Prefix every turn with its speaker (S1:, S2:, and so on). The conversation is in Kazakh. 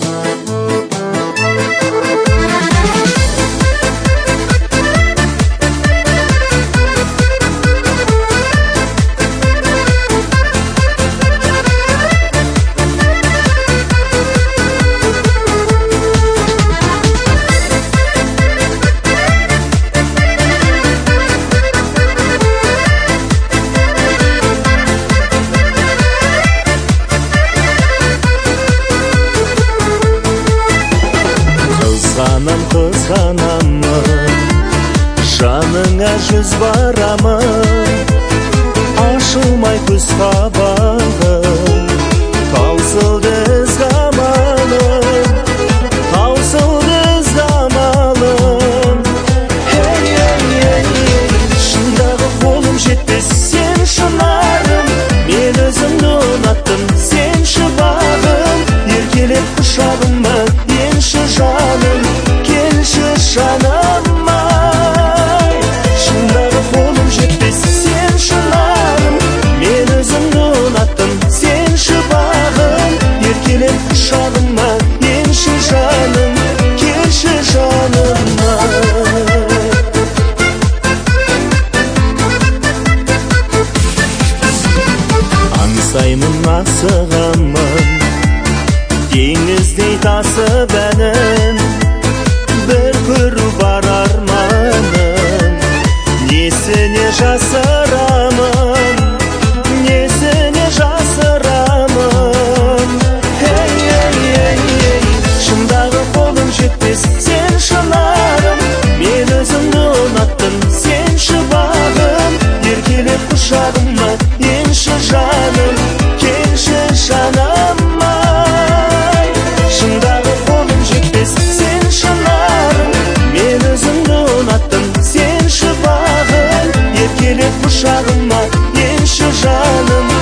S1: Bye. Қызғанамын жаныңа жүз барамын ашылмай күз қабағым таусылды амалым таусылды амалым ей ей ей ей шындағы қолым жетпес сен шынарым мен өзімді ұнаттым сенші бағым еркелеп құшағыма енші келші жаным ай шындағы қолым жетпес сен шынарым мен өзімді ұнаттым сенші бағым еркелеп құшағыма енші жаным келші жаным ай аңсаймын асығамын теңіздей тасып несіне жасырамын несіне жасырамын ей ей ей ей шындағы қолым жетпес сен шынарым мен өзіңді ұнаттым сен шыбағым еркелеп құшақ жаныма енші жаным